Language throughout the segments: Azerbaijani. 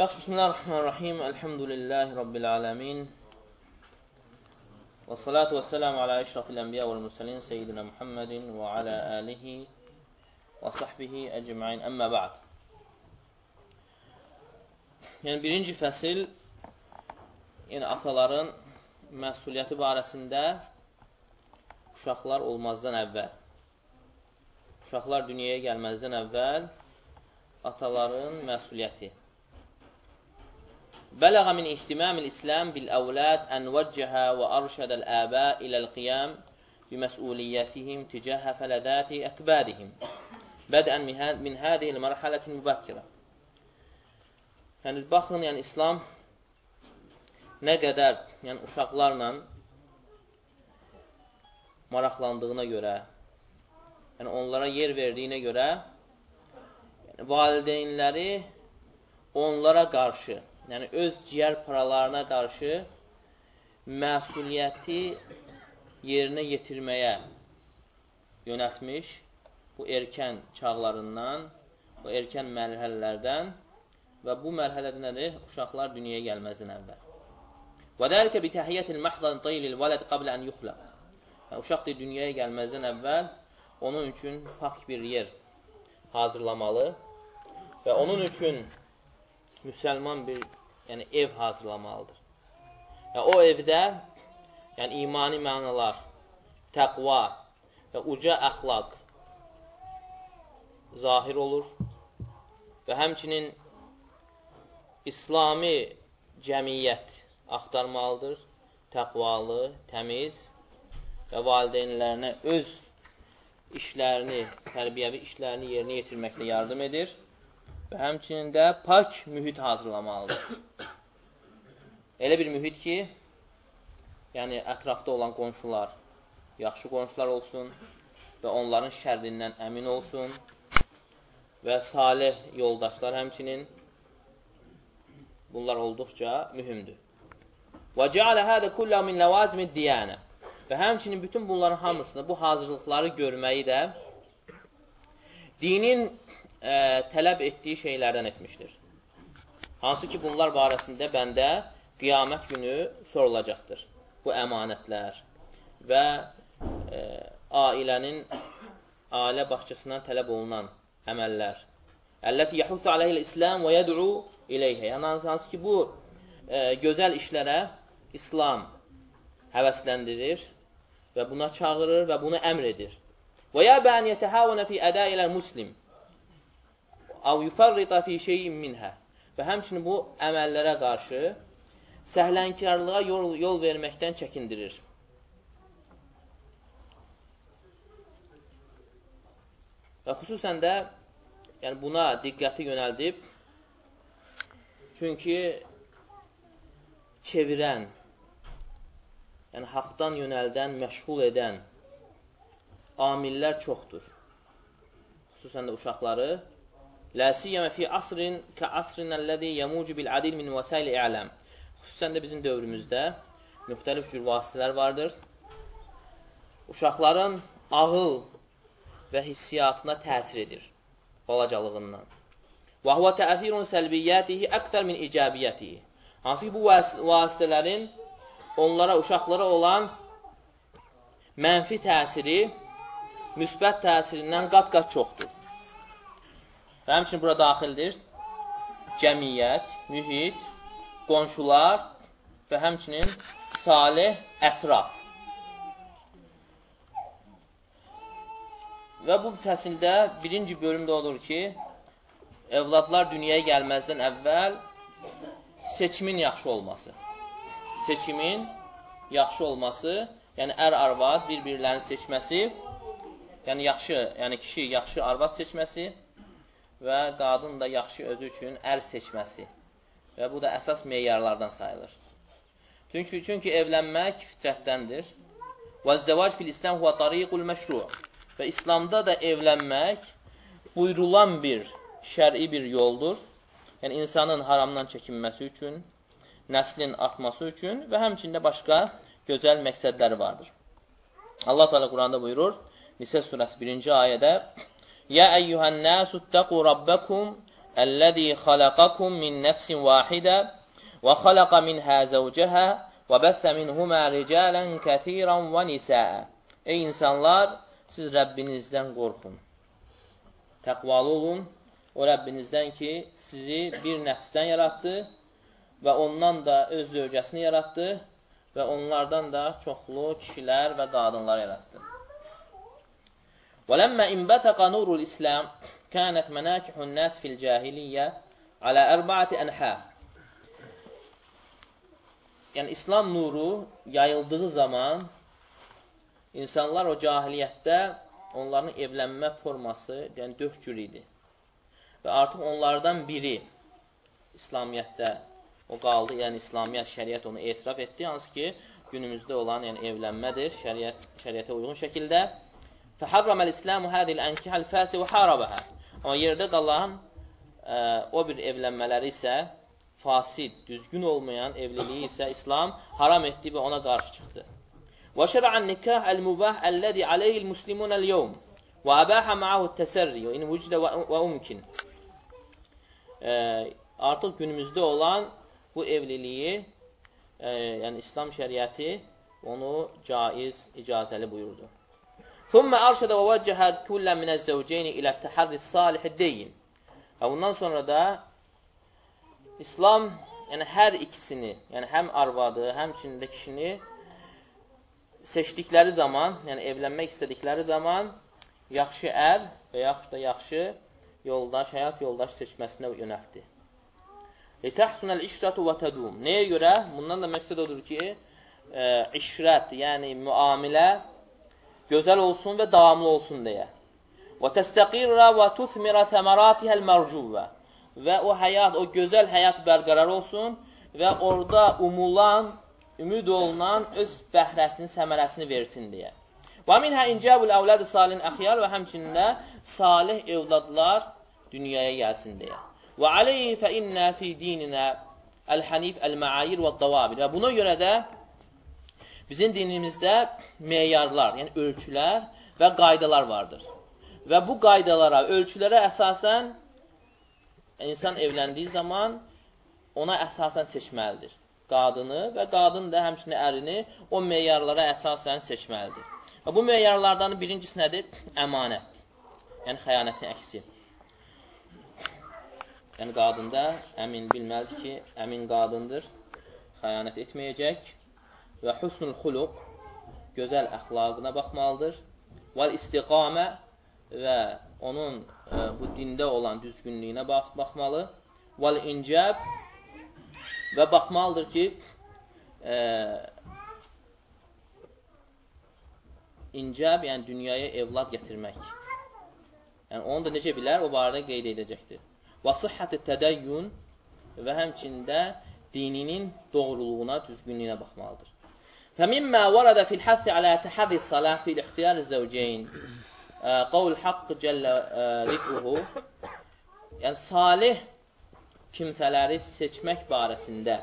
Yaxşı, bismillahirrahmanirrahim. Elhamdülillahi rabbil alamin. Və salatu və selamu alə əşrafil ənbiya və müsəlin seyyidina Muhammedin və alə alihi və sahbihi əcməin. Əmmə ba'd. Yəni, birinci fəsil, yəni ataların məsuliyyəti barəsində uşaqlar olmazdan əvvəl. Uşaqlar dünyaya gəlməzdən əvvəl ataların məsuliyyəti. Bələğə min ihtimamil İslam bil əvlad ən vəccəhə və arşədəl əbə iləl qiyam biməsuliyyətihim ticəhə fələdəti əkbədihim. Bədən min hədihil mərhələtin mübəkkirə. Yəni, baxın, yəni, İslam nə qədər yəni, uşaqlarla maraqlandığına görə, yəni, onlara yer verdiyinə görə, yəni, valideynləri onlara qarşı yəni öz ciyər paralarına qarşı məsuliyyəti yerinə yetirməyə yönətmiş bu erkən çağlarından, bu erkən mərhələlərdən və bu mərhələdə nədir? Uşaqlar dünyaya gəlməzdən əvvəl. Və dəlikə bi təhiyyətil məhdan tayyilil vələd qablə ən yuxlaq. Yəni, uşaq deyir, dünyaya gəlməzdən əvvəl onun üçün pak bir yer hazırlamalı və onun üçün müsəlman bir yəni ev hazırlamalıdır. Yəni, o evdə yəni, imani mənalar, təqva və uca əxlaq zahir olur və həmçinin İslami cəmiyyət axtarmalıdır, təqvalı, təmiz və valideynlərinə öz işlərini, tərbiyəvi işlərini yerinə yetirməklə yardım edir və həmçinin də pak mühit hazırlamalıdır. Elə bir mühit ki, yəni ətrafda olan qonşular yaxşı qonşular olsun və onların şərrindən əmin olsun və salih yoldaşlar həmçinin bunlar olduqca mühümdür. Və cəalə hədə kullə min ləvazimid diyanə və həmçinin bütün bunların hamısını, bu hazırlıqları görməyi də dinin ə, tələb etdiyi şeylərdən etmişdir. Hansı ki, bunlar barəsində bəndə qiyamət günü sorulacaqdır. Bu əmanətlər və ə, ailənin ailə başçısından tələb olunan əməllər. Əlləti yəhussu aleyhil-İslam və yəd'u ileyhə. Yəni, hansı ki, bu ə, gözəl işlərə İslam həvəsləndirir və buna çağırır və bunu əmr edir. Və ya bən yətəhəvənə fi ədə ilə muslim Av yufarrita fi şeyin minhə. Və həmçinin bu əməllərə qarşı səhlənkarlığa yol, yol verməkdən çəkindirir. Və xüsusən də yəni buna diqqəti yönəldib, çünki çevirən, yəni haqdan yönəldən, məşğul edən amillər çoxdur. Xüsusən də uşaqları La siyama fi asrin ka asrin allazi yamucu bil adil min vasail i'lam. Xüsusən də bizim dövrümüzdə müxtəlif cür vasitələr vardır. Uşaqların ağıl və hissiyatına təsir edir balacalığından. Və huwa ta'thirun salbiyyatihi akthar min icabiyyatihi. Hansı ki bu vasitələrin onlara, uşaqlara olan mənfi təsiri müsbət təsirindən qat-qat çoxdur. Və həmçinin bura daxildir cəmiyyət, mühit, qonşular və həmçinin salih ətraf. Və bu fəsildə birinci bölümdə olur ki, evladlar dünyaya gəlməzdən əvvəl seçimin yaxşı olması. Seçimin yaxşı olması, yəni ər-arvad bir-birlərini seçməsi, yəni yaxşı, yəni kişi yaxşı arvad seçməsi, və qadın da yaxşı özü üçün ər seçməsi. Və bu da əsas meyarlardan sayılır. Çünki, çünki evlənmək fitrətdəndir. Və zəvac fil İslam huvə tariqul məşru. Və İslamda da evlənmək buyurulan bir şəri bir yoldur. Yəni, insanın haramdan çəkinməsi üçün, nəslin artması üçün və həmçində başqa gözəl məqsədləri vardır. Allah Teala Quranda buyurur, Nisə surəsi 1-ci ayədə: Ya eyyuhan nasu taqu rabbakum Əlləzi xalaqakum min nəfsin vahidə və xalaqa minhə zəvcəhə və bəssə minhumə ricalən kəsirən və nisəə. Ey insanlar, siz Rəbbinizdən qorxun. Təqvalı olun. O Rəbbinizdən ki, sizi bir nəfsdən yaratdı və ondan da öz zövcəsini yaratdı və onlardan da çoxlu kişilər və qadınlar yaratdı. وَلَمَّا اِنْبَتَقَ نُورُ الْإِسْلَامِ كَانَتْ مَنَاكِحُ النَّاسِ فِي الْجَاهِلِيَّةِ عَلَى أَرْبَعَةِ أَنْحَى Yəni, İslam nuru yayıldığı zaman insanlar o cahiliyyətdə onların evlənmə forması, yəni dörd cür idi. Və artıq onlardan biri İslamiyyətdə o qaldı, yəni İslamiyyət, şəriət onu etiraf etdi, hansı ki, günümüzdə olan yəni evlənmədir, şəriət, şəriətə uyğun şəkildə. Fəhərrəməl İslamu hədil ənkihəl fəsi və harabəhə. Amma yerdə qalan ə, o bir evlənmələri isə fasid, düzgün olmayan evliliyi isə İslam haram etdi və ona qarşı çıxdı. Və şər'an nikah el-mubah əlləzi aleyhil muslimun el-yevm və əbəhə ma'ahu təsərri və in vücdə və umkin. E, artıq günümüzdə olan bu evliliyi, ə, yəni İslam şəriəti onu caiz, icazəli buyurdu. Thumma arşada və vəccəhə kullən minəz zəvceyni ilə təhərri salih deyin. Və bundan sonra da İslam yəni hər ikisini, yəni həm arvadı, həmçinin də kişini seçdikləri zaman, yəni evlənmək istədikləri zaman yaxşı ər və yaxud da yaxşı yoldaş, həyat yoldaşı seçməsinə yönəltdi. Litəhsunəl işrətu və tədum. Nəyə görə? Bundan da məqsəd odur ki, e, ə, işrət, yəni müamilə gözəl olsun və davamlı olsun deyə. Və təstəqirrə və tuthmirə təməratihəl mərcuvvə. Və o həyat, o gözəl həyat bərqərar olsun və orada umulan ümid olunan öz bəhrəsini, səmərəsini versin deyə. Və minhə incəbul əvləd salin əxyar və həmçində salih evladlar dünyaya gəlsin deyə. Və aleyhi fə innə fi dininə əl-hənif əl-məayir və davabir. Və buna görə də bizim dinimizdə meyarlar, yəni ölçülər və qaydalar vardır. Və bu qaydalara, ölçülərə əsasən insan evləndiyi zaman ona əsasən seçməlidir qadını və qadın da həmçinin ərini o meyarlara əsasən seçməlidir. Və bu meyarlardan birincisi nədir? Əmanət. Yəni xəyanətin əksi. Yəni qadında əmin bilməlidir ki, əmin qadındır, xəyanət etməyəcək və husnul xuluq, gözəl əxlaqına baxmalıdır. Vəl istiqamə və onun ə, bu dində olan düzgünlüyünə bax baxmalı. Vəl incəb Və baxmalıdır ki, e, incəb, yəni dünyaya evlad gətirmək. Yəni onu da necə bilər, o barədə qeyd edəcəkdir. Və sıhhəti tədəyyün və həmçində dininin doğruluğuna, düzgünlüyünə baxmalıdır. فمما ورد في الحث على تحري الصلاة في الاختيار الزوجين قول حق جل ذكره yəni salih kimsələri seçmək barəsində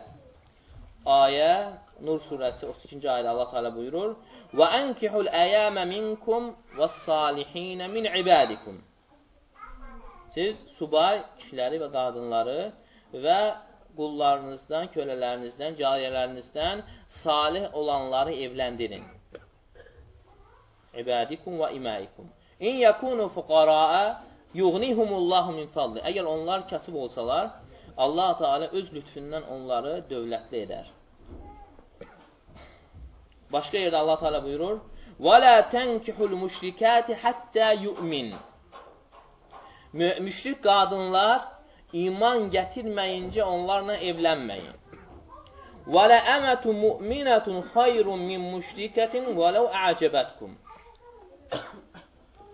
ayə Nur surəsi 32-ci ayədə Allah Teala buyurur: "Və ankihul ayama minkum was-salihin min ibadikum." Siz subay kişiləri və qadınları və qullarınızdan, kölələrinizdən, cariyələrinizdən salih olanları evləndirin. İbadikum və imaikum. İn yakunu fuqaraa yughnihumullahu min fadli. Əgər onlar kasıb olsalar, Allah Teala öz lütfündən onları dövlətli edər. Başqa yerdə Allah Teala buyurur: "Və la tenkihul müşrikati hatta yu'min." Müşrik qadınlar iman gətirməyincə onlarla evlənməyin. Və la amatu mu'minatun xayrun min müşrikatin və law a'jabatkum.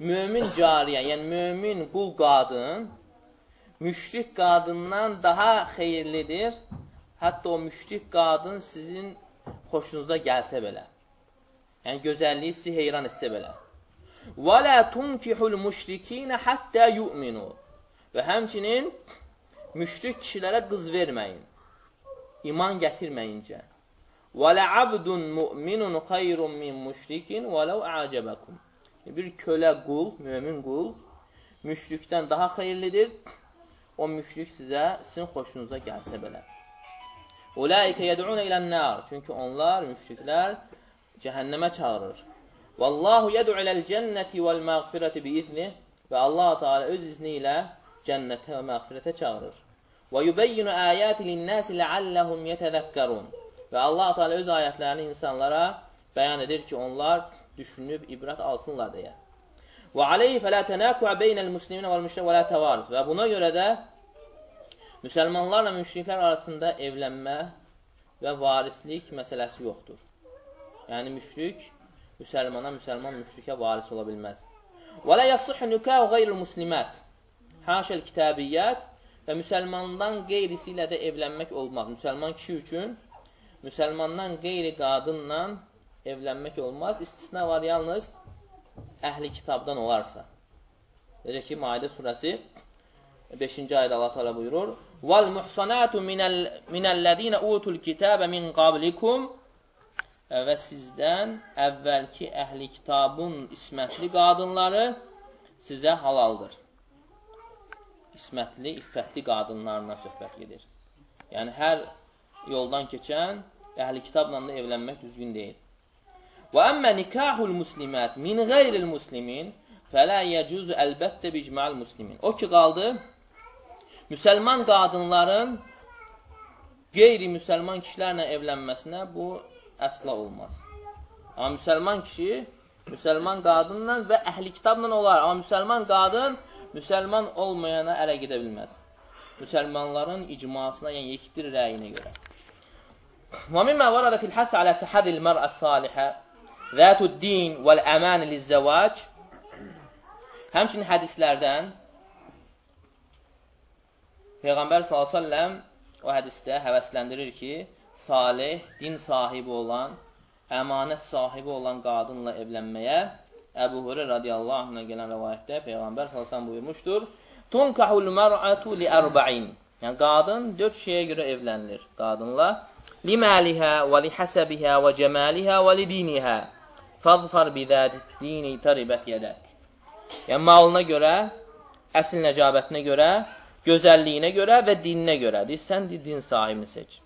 Mömin cariyə, yəni mömin qul qadın müşrik qadından daha xeyirlidir. Hətta o müşrik qadın sizin xoşunuza gəlsə belə. Yəni, gözəlliyi sizi heyran etsə belə. وَلَا تُنْكِحُ الْمُشْرِكِينَ حَتَّى يُؤْمِنُوا Və həmçinin müşrik kişilərə qız verməyin. İman gətirməyincə. وَلَعَبْدٌ مُؤْمِنٌ خَيْرٌ مِنْ مُشْرِكٍ وَلَوْ أَعْجَبَكُمْ Bir kölə qul, mümin qul, müşrikdən daha xeyirlidir o müşrik sizə, sizin xoşunuza gəlsə belə. Ulaikə yəd'unə ilən-nar. Çünki onlar, müşriklər, cəhənnəmə çağırır. Vallahu yəd'u iləl-cənnəti vəl-məğfirəti bi-izni və Allah Teala öz izni ilə cənnətə və məğfirətə çağırır. Və yubeyyinu ayati lin-nasi la'allahum yetezekkerun. Və Allah Teala öz ayətlərini insanlara bəyan edir ki, onlar düşünüb ibrət alsınlar deyə. Və aleyhi fələ tənəkuə beynəl muslimin və müşrik və lə təvarüz. Və buna görə də müsəlmanlarla müşriklər arasında evlənmə və varislik məsələsi yoxdur. Yəni, müşrik müsəlmana, müsəlman müşrikə varis ola bilməz. Və lə yasıxı nükəv qeyril muslimət. Haşəl kitabiyyət və müsəlmandan qeyrisi ilə də evlənmək olmaz. Müsəlman kişi üçün müsəlmandan qeyri qadınla evlənmək olmaz. İstisna var yalnız əhli kitabdan olarsa. Necə ki, Maidə surəsi 5-ci ayədə Allah təala buyurur: "Vel muhsanatu minel minellezine utul kitabe min qablikum" və sizdən əvvəlki əhli kitabın ismətli qadınları sizə halaldır. İsmətli, iffətli qadınlarına söhbət gedir. Yəni, hər yoldan keçən əhli kitabla da evlənmək düzgün deyil. Və əmmə nikahul muslimət min qeyril muslimin fələ yəcuzu əlbəttə bicməl muslimin. O ki, qaldı, müsəlman qadınların qeyri-müsəlman kişilərlə evlənməsinə bu əsla olmaz. Amma müsəlman kişi müsəlman qadınla və əhli kitabla olar. Amma müsəlman qadın müsəlman olmayana ərə gedə bilməz. Müsəlmanların icmasına, yəni yekdir rəyinə görə. Və mimə varada fil həs alə təhədil mər'ə salihə zətud din vəl-əmən lizzəvac Həmçinin hədislərdən Peyğəmbər s.ə.v o hədisdə həvəsləndirir ki, salih, din sahibi olan, əmanət sahibi olan qadınla evlənməyə Əbu Hurə radiyallahu anhına gələn rəvayətdə Peyğəmbər s.ə.v buyurmuşdur, Tunkahul mər'atu li ərba'in Yəni, qadın dörd şeyə görə evlənilir qadınla. Liməlihə və lihəsəbihə və cəməlihə və lidinihə fəzfar bidəd dini təribət yədək. Yəni, malına görə, əsil nəcabətinə görə, gözəlliyinə görə və dininə görədir. Sən din sahibini seç.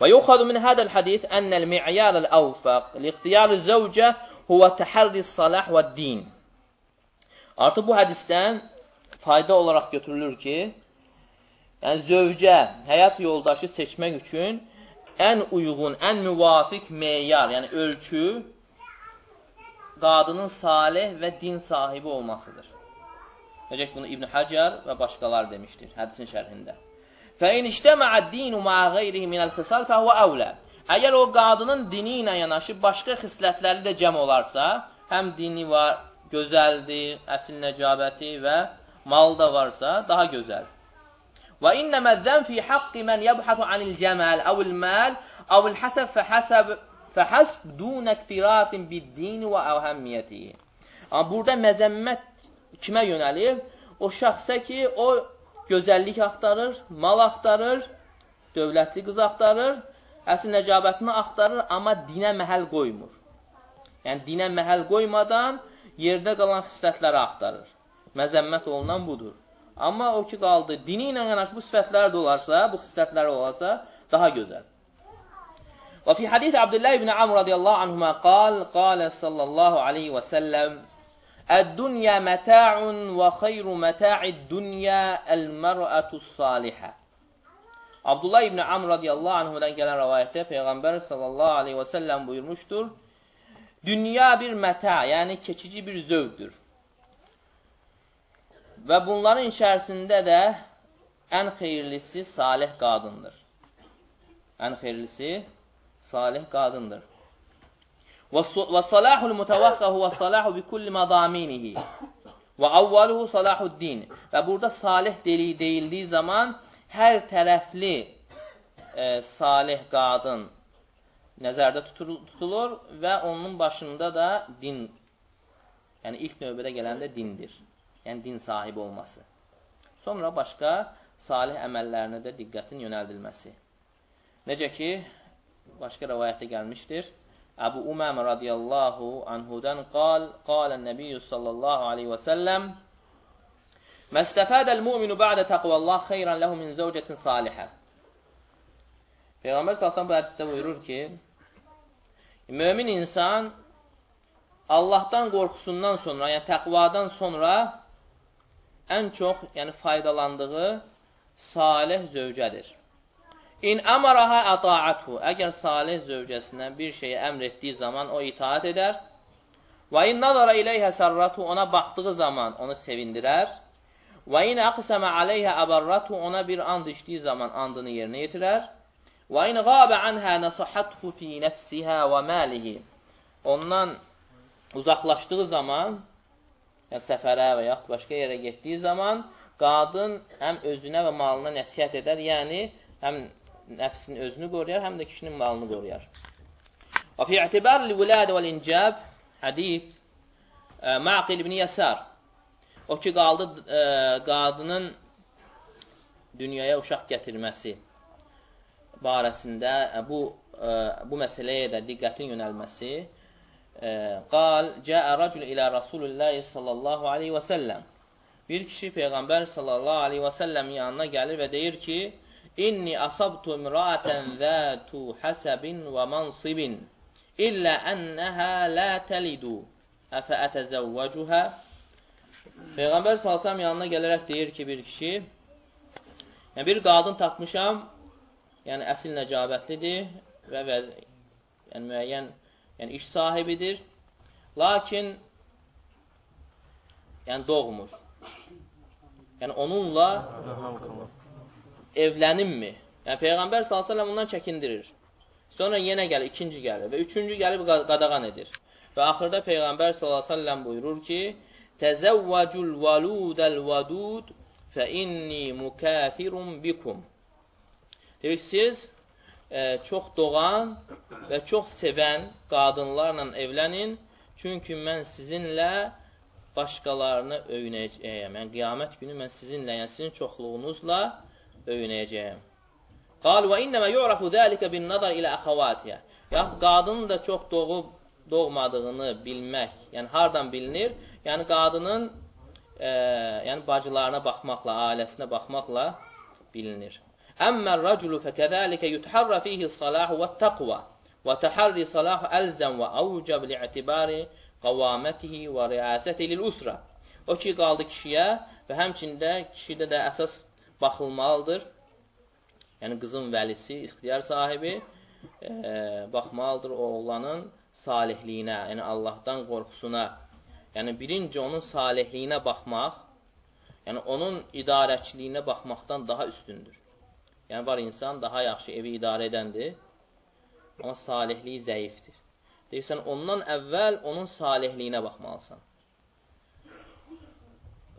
Və yuxadu min hədəl hədis ənəl mi'yarəl əvfəq li-ixtiyarı zəvcə huvə təhərris salah və din. Artıq bu hədisdən fayda olaraq götürülür ki, yəni zövcə, həyat yoldaşı seçmək üçün ən uyğun, ən müvafiq meyar, yəni ölçü qadının salih və din sahibi olmasıdır. Necə ki, bunu İbn Hacar və başqalar demişdir hədisin şərhində. Fəin iştəmə'əd-dinu ma'a qeyrihi minəl xisal fəhvə əvlə. Əgər o qadının dini ilə yanaşı başqa xislətləri də cəm olarsa, həm dini var, gözəldir, əsil nəcabəti və mal da varsa, daha gözəl. Və innəmə zən fi haqqi mən yəbhətu anil cəməl əvil məl əvil həsəb fəhəsəb fəhəsb dunə iktirafin bid-dini və əhəmmiyyətihi. Amma burada məzəmmət kimə yönəlir? O şəxsə ki, o gözəllik axtarır, mal axtarır, dövlətli qız axtarır, əsl nəcabətini axtarır, amma dinə məhəl qoymur. Yəni, dinə məhəl qoymadan yerdə qalan xislətləri axtarır. Məzəmmət olunan budur. Amma o ki, qaldı, dini ilə yanaşı bu sifətlər də olarsa, bu xislətlər olarsa, daha gözəl. Və fi hadith Abdullah ibn Amr radiyallahu anhuma qal, qalə sallallahu aleyhi və səlləm, Əd-dünya məta'un və xeyru məta'id-dünya əl-mər'ətus salihə. Abdullah ibn Amr radiyallahu anhudan gələn rəvayətdə Peyğəmbər sallallahu aleyhi və səlləm buyurmuşdur, Dünya bir məta, yəni keçici bir zövqdür. Və bunların içərisində də ən xeyirlisi salih qadındır. Ən xeyirlisi salih qadındır. Və salahul mutavaqqa huve salahu bi kulli madaminihi. Və avvaluhu salahud din. Və burada salih deli deyildiyi zaman hər tərəfli e, salih qadın nəzərdə tutulur və onun başında da din, yəni ilk növbədə gələndə dindir. Yəni din sahibi olması. Sonra başqa salih əməllərinə də diqqətin yönəldilməsi. Necə ki, başqa rəvayətdə gəlmişdir. Əbu Umamə radiyallahu anhudan qal, qalən nəbiyyü sallallahu aleyhi və səlləm Məstəfədəl mu'minu ba'də təqvallah xeyran ləhu min zəvcətin salihə. Peyğəmbər salsan bu hədisdə buyurur ki, mömin insan Allahdan qorxusundan sonra, yəni təqvadan sonra ən çox yəni faydalandığı salih zövcədir. İn əmaraha ətaəthu. Əgər salih zövcəsinə bir şeyi əmr etdiyi zaman o itaat edər. Və in nazara ileyhə sarratu. Ona baxdığı zaman onu sevindirər. Və in əqsəmə aleyhə əbarratu. Ona bir and içdiyi zaman andını yerinə yetirər. Və in qabə anhə nəsahathu fi nəfsihə və məlihi. Ondan uzaqlaşdığı zaman, yəni səfərə və yaxud başqa yerə getdiyi zaman, qadın həm özünə və malına nəsiyyət edər, yəni həm nəfsini özünü qoruyar, həm də kişinin malını qoruyar. Və fi i'tibar li-vuladə vəl-incab hədis e, Maqil ibn Yasar o ki qaldı ə, e, qadının dünyaya uşaq gətirməsi barəsində ə, e, bu ə, bu məsələyə də diqqətin yönəlməsi qal cəə racul ilə Rasulullah sallallahu aleyhi və səlləm. Bir kişi Peyğəmbər sallallahu aleyhi və səlləm yanına gəlir və deyir ki, İnni asabtu imra'atan zatu hasabin və mansibin illə ennəhə la təlidu əfə ətəzəvvəcuhə Peyğəmbər salsam yanına gələrək deyir ki, bir kişi yəni bir qadın tapmışam, yəni əsil nəcabətlidir və vəz yəni müəyyən yəni iş sahibidir. Lakin yəni doğmur. Yəni onunla evlənimmi? Yəni Peyğəmbər s.ə.v ondan çəkindirir. Sonra yenə gəlir, ikinci gəlir və üçüncü gəlib qadağan edir. Və axırda Peyğəmbər s.ə.v buyurur ki, Təzəvvəcul valudəl vadud fə inni mukafirun bikum. Deyir, siz e, çox doğan və çox sevən qadınlarla evlənin, çünki mən sizinlə başqalarını öyünəcəyəm. Yəni, qiyamət günü mən sizinlə, yəni sizin çoxluğunuzla öyünəcəyəm. Qal və innəmə yu'rafu zəlikə bin nazar ilə əxavatiyə. Yaxud qadının da çox doğub doğmadığını bilmək, yəni hardan bilinir? Yəni qadının e, yəni bacılarına baxmaqla, ailəsinə baxmaqla bilinir. Əmmə rəculu fəkəzəlikə yutharra fihi salahu və təqva və təhərri salahu əlzəm və avcəb li'tibari qavamətihi və riasəti lil-usra. O ki, qaldı kişiyə və həmçində kişidə də əsas baxılmalıdır. Yəni, qızın vəlisi, ixtiyar sahibi e, baxmalıdır oğlanın salihliyinə, yəni Allahdan qorxusuna. Yəni, birinci onun salihliyinə baxmaq, yəni onun idarəçiliyinə baxmaqdan daha üstündür. Yəni, var insan daha yaxşı evi idarə edəndir, amma salihliyi zəifdir. Deyirsən, ondan əvvəl onun salihliyinə baxmalısan.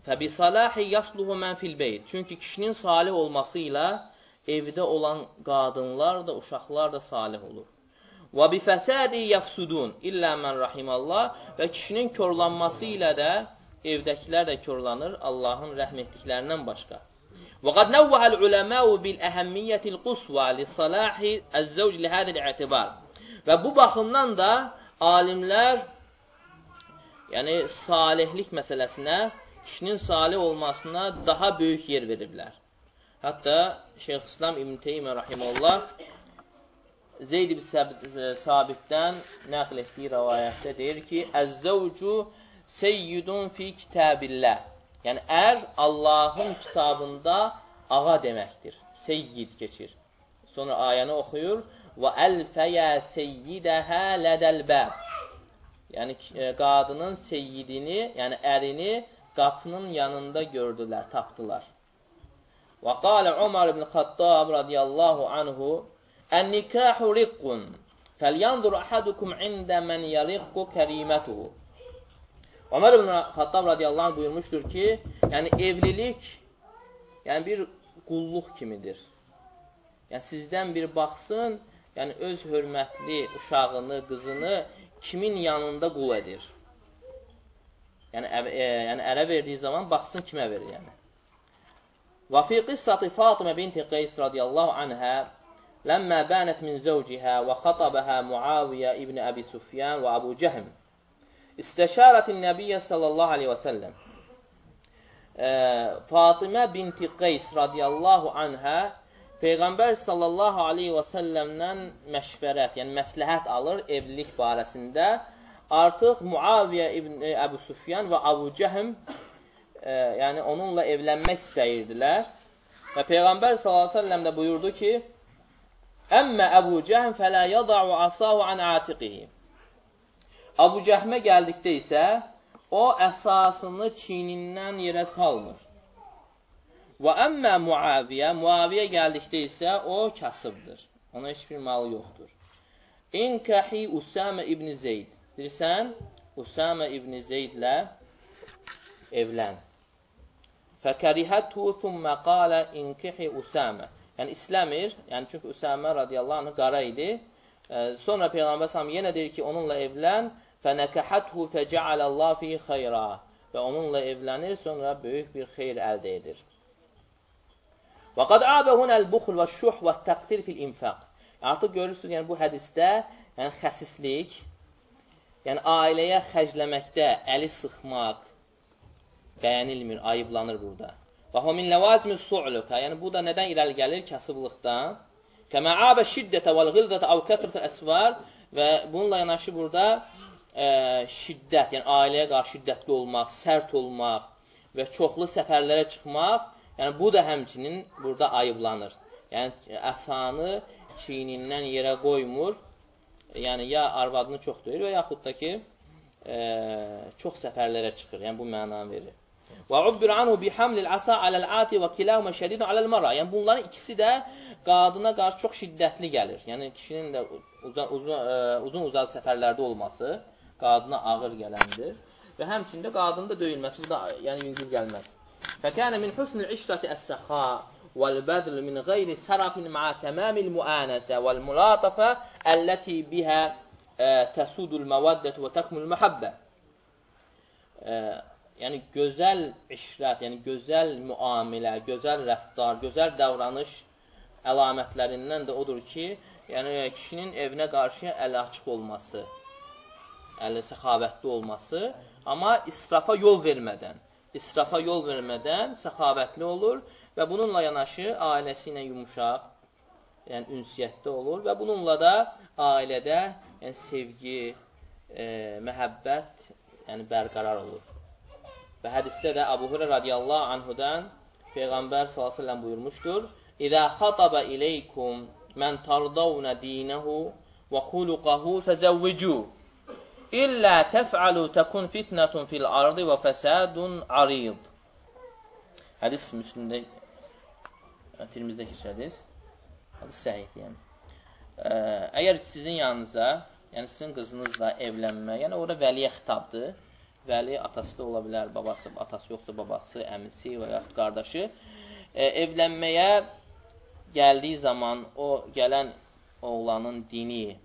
Fəbisalahi yasluhu mən fil beyt. Çünki kişinin salih olması ilə evdə olan qadınlar da, uşaqlar da salih olur. Və bi fəsədi yəfsudun illə mən rahimallah və kişinin körlanması ilə də evdəkilər də körlanır Allahın rəhm etdiklərindən başqa. Və qad nəvvəhəl uləməu bil əhəmmiyyətil qusva li salahi əzzəvc li hədil ətibar. Və bu baxımdan da alimlər yəni salihlik məsələsinə kişinin salih olmasına daha böyük yer veriblər. Hətta Şeyx İslam İbn Teymiyyə rahimehullah Zeyd ibn Sabitdən nəql etdiyi rivayətdə deyir ki: "Əz-zəvcu seyyidun fi kitabillah." Yəni ər Allahın kitabında ağa deməkdir. Seyyid keçir. Sonra ayəni oxuyur: "Və əlfəyə seyyidəhə lədəlbəb." Yəni qadının seyyidini, yəni ərini qapının yanında gördülər, tapdılar. Və qalə Umar ibn Xattab radiyallahu anhu Ən-nikahu riqqun fəlyandur ahadukum ində mən yaliqqu kərimətuhu Ömər ibn Xattab radiyallahu anh buyurmuşdur ki, yəni evlilik yəni bir qulluq kimidir. Yəni sizdən bir baxsın, yəni öz hörmətli uşağını, qızını kimin yanında qul edir. Yəni, ə, e, yəni ərə verdiyi zaman baxsın kimə verir, yəni. Və fi qissati Fatimə binti Qeys radiyallahu anhə zəvcihə və xatabəhə Muaviyə ibn Əbi Sufyan və Əbu Cəhm istəşarətin Nəbiyyə sallallahu aleyhi və səlləm e, Fatimə binti Qeys radiyallahu anhə Peyğəmbər sallallahu aleyhi və səlləmdən məşvərət, yəni məsləhət alır evlilik barəsində. Artıq Muaviyə ibn e, Əbu Sufyan və Abu Cəhm e, yəni onunla evlənmək istəyirdilər. Və Peyğəmbər sallallahu aleyhi və səlləm də buyurdu ki, Əmmə Əbu Cəhm fələ yada'u asahu an atiqihi. Abu Cəhmə gəldikdə isə o əsasını çiynindən yerə salmır. Və əmmə Muaviyə, Muaviyə gəldikdə isə o kasıbdır. Ona heç bir malı yoxdur. İnkəhi Usəmə ibn Zeyd. Deyirsən, Usəmə ibn Zeydlə evlən. Fəkərihəthu thumma qalə inkihi Usəmə. Yəni, İsləmir, yəni çünki Usəmə radiyallahu anh qara idi. Sonra Peyğəmbər səhəm yenə deyir ki, onunla evlən. Fənəkəhəthu fəcəaləllâh fi xeyra. Və onunla evlənir, sonra böyük bir xeyr əldə edir. Və qad abəhunəl buxl və şuh və təqdir fil infaq. Artıq görürsünüz, yəni bu hədisdə yəni xəsislik, yəni ailəyə xərcləməkdə əli sıxmaq bəyənilmir, ayıblanır burada. Və hum min ləvazimi su'luka. Yəni bu da nədən irəli gəlir? Kasıblıqdan. Kəmə abə şiddətə vəl ğildətə əv kəsrətə əsvar və bununla yanaşı burada ə, şiddət, yəni ailəyə qarşı şiddətli olmaq, sərt olmaq və çoxlu səfərlərə çıxmaq, yəni bu da həmçinin burada ayıblanır. Yəni əsanı çiynindən yerə qoymur, yəni ya arvadını çox döyür və yaxud da ki, ə, çox səfərlərə çıxır. Yəni bu mənanı verir. Və ubbir anhu bi hamlil asa aləl ati və kilahuma şədidun aləl mara. Yəni bunların ikisi də qadına qarşı çox şiddətli gəlir. Yəni kişinin də uzun uzun, ə, uzun uzaq səfərlərdə olması qadına ağır gələndir. Və həmçində qadının da döyülməsi bu da yəni yüngül gəlməz. Fəkənə min husnul işrati əs-səxa والبذل من غير سرف مع تمام المؤانسة والملاطفة التي بها تسود المودة وتكمل المحبة yəni gözəl işrət, yəni gözəl müamilə, gözəl rəftar, gözəl davranış əlamətlərindən də odur ki, yəni kişinin evinə qarşı əli açıq olması, əli səxavətli olması, amma israfa yol vermədən, israfa yol vermədən səxavətli olur və bununla yanaşı ailəsi ilə yumuşaq, yəni ünsiyyətdə olur və bununla da ailədə yəni sevgi, e, məhəbbət yəni bərqərar olur. Və hədisdə də Abu Hurə radiyallahu anhudan Peyğəmbər s.ə.v buyurmuşdur. İzə xataba ileykum mən tardavna dinəhu və xuluqahu fəzəvvicu. İllə təf'alu təkun fitnətun fil ardı və fəsadun arid. Hədis müslümdə, dilimizdə keçir hədis. Hədis səhihdir, yəni. Əgər sizin yanınıza, yəni sizin qızınızla evlənmə, yəni orada vəliyə xitabdır vəli atası da ola bilər, babası, atası yoxsa babası, əmisi və yaxud qardaşı. E, evlənməyə gəldiyi zaman o gələn oğlanın dini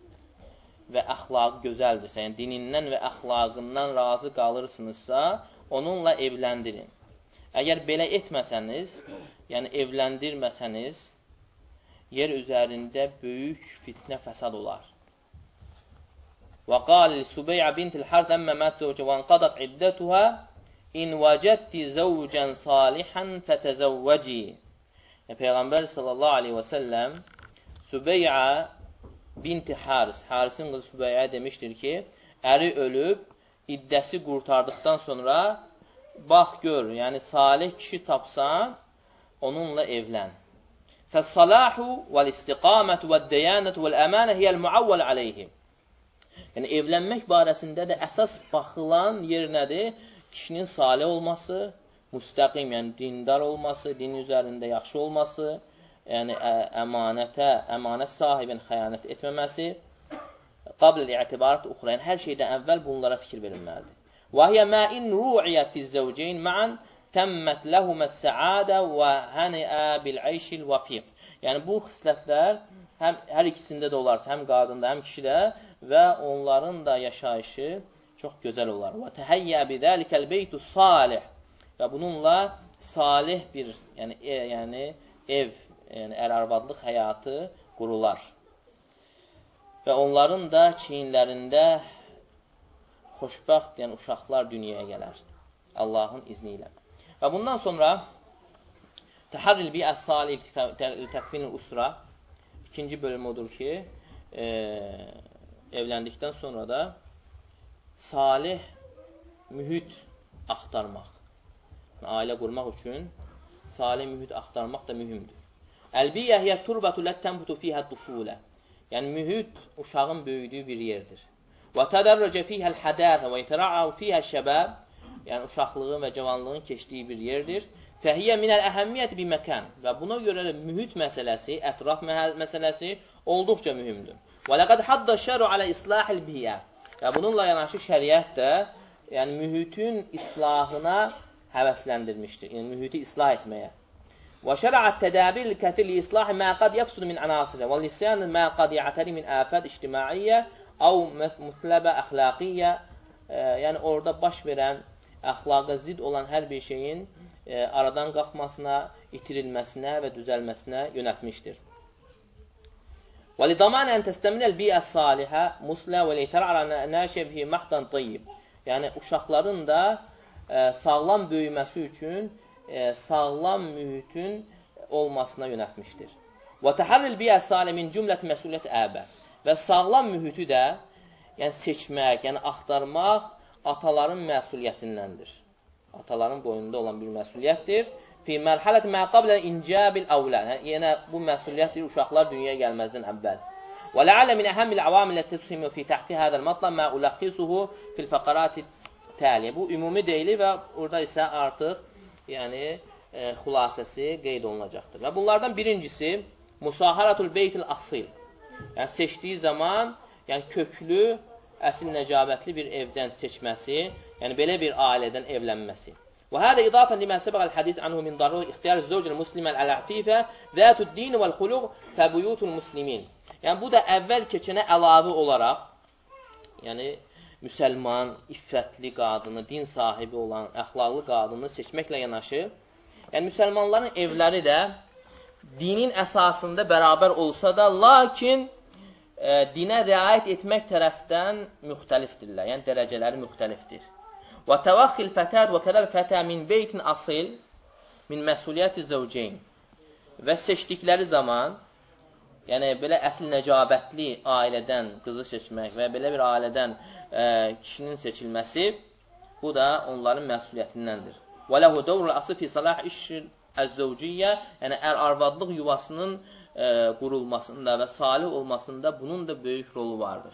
və əxlaqı gözəldirsə, yəni dinindən və əxlaqından razı qalırsınızsa, onunla evləndirin. Əgər belə etməsəniz, yəni evləndirməsəniz, yer üzərində böyük fitnə fəsad olar. وقال لسبيع بنت الحارث أما مات زوجها وانقضت عدتها إن وجدت زوجا صالحا فتزوجي Peyğəmbər sallallahu aleyhi və səlləm Sübeyyə binti Haris, Harisin qızı Sübeyyə demişdir ki, əri ölüb, iddəsi qurtardıqdan sonra bax gör, yəni salih kişi tapsan, onunla evlən. Fəs-salahu vəl-istiqamətu vəd-dəyanətu vəl-əmanə hiyəl muavvəl aleyhim. Yəni, evlənmək barəsində də əsas baxılan yer nədir? Kişinin salih olması, müstəqim, yəni dindar olması, din üzərində yaxşı olması, yəni ə, əmanətə, əmanət sahibin xəyanət etməməsi, qabl i'tibarat uxra, yəni hər şeydən əvvəl bunlara fikir verilməlidir. Və hiyə mə in ru'iyyət fiz-zəvceyn ma'an təmmət ləhumə səadə və hənəə bil-əyşil vafiq. Yəni, bu xislətlər həm hər ikisində də olarsa, həm qadında, həm kişidə və onların da yaşayışı çox gözəl olar. Və təhəyyə bidəlikəl beytu salih və bununla salih bir, yəni, e, yəni ev, yəni ər-arvadlıq həyatı qurular. Və onların da çiyinlərində xoşbəxt, yəni uşaqlar dünyaya gələr. Allahın izni ilə. Və bundan sonra Təharril bi əs-salih təkfin usra ikinci bölüm odur ki, e, evləndikdən sonra da salih mühit axtarmaq. Ailə qurmaq üçün salih mühit axtarmaq da mühümdür. Əlbiyyə hiyə turbatu ləttənbutu fiyhə dufulə. Yəni, mühit uşağın böyüdüyü bir yerdir. Və tədərrəcə fiyhəl hədəfə və itəra'u fiyhə şəbəb. Yəni, uşaqlığın və cavanlığın keçdiyi bir yerdir. Fəhiyyə minəl əhəmmiyyət bir məkan. Və buna görə də mühit məsələsi, ətraf məsələsi olduqca mühümdür. Və ləqəd hadda şəru alə islahil biyyə. Və bununla yanaşı şəriət də yəni mühitin islahına həvəsləndirmişdir. Yəni mühiti islah etməyə. Və şərəət tədabir kəsir li islahi mə qad yəfsud min anasirə və lisan mə qad yətəri min afat ictimaiyyə əv müsləbə əxlaqiyyə. Yəni orada baş verən əxlaqa zid olan hər bir şeyin ə, aradan qalxmasına, itirilməsinə və düzəlməsinə yönəltmişdir. وَلِضَمَانَ أَنْ تَسْتَمِنَ الْبِيَ الصَّالِحَ مُسْلَى وَلِيْتَرْ عَلَى نَاشِبْ فِي مَحْدًا طَيِّب Yəni, uşaqların da e, sağlam böyüməsi üçün e, sağlam mühitin olmasına yönətmişdir. Və təharril biyə salimin cümlət məsuliyyət əbə. Və sağlam mühiti də, yəni seçmək, yəni axtarmaq ataların məsuliyyətindəndir. Ataların boynunda olan bir məsuliyyətdir. Fi mərhələt mə qablə incəbil əvlən. Yəni, bu məsuliyyətdir uşaqlar dünyaya gəlməzdən əvvəl. Və ləalə min əhəmmil əvamil təsimu fi təhti hədəl matlam mə uləxisuhu fil fəqarati təliyə. Bu, ümumi deyilir və orada isə artıq yəni e, xülasəsi qeyd olunacaqdır. Və bunlardan birincisi Musaharatul Beytil Asil. Yəni seçdiyi zaman, yəni köklü, əsil nəcabətli bir evdən seçməsi, yəni belə bir ailədən evlənməsi. Və hədə idafən limə səbəqəl hədis anhu min darur ixtiyar zövcəl muslimən əl-əfifə zətud din vəl xuluq təbuyutul muslimin. Yəni bu da əvvəl keçənə əlavə olaraq, yəni müsəlman, iffətli qadını, din sahibi olan, əxlaqlı qadını seçməklə yanaşı, yəni müsəlmanların evləri də dinin əsasında bərabər olsa da, lakin e, dinə riayət etmək tərəfdən müxtəlifdirlər, yəni dərəcələri müxtəlifdir. Və təvaxil fətər və kədər fətə min beytin asil min məsuliyyəti zəvceyn və seçdikləri zaman, yəni belə əsl nəcabətli ailədən qızı seçmək və belə bir ailədən ə, kişinin seçilməsi bu da onların məsuliyyətindəndir. Və ləhu dəvrul asıl fi salah işin əzzəvciyyə, yəni ər-arvadlıq yuvasının ə, qurulmasında və salih olmasında bunun da böyük rolu vardır.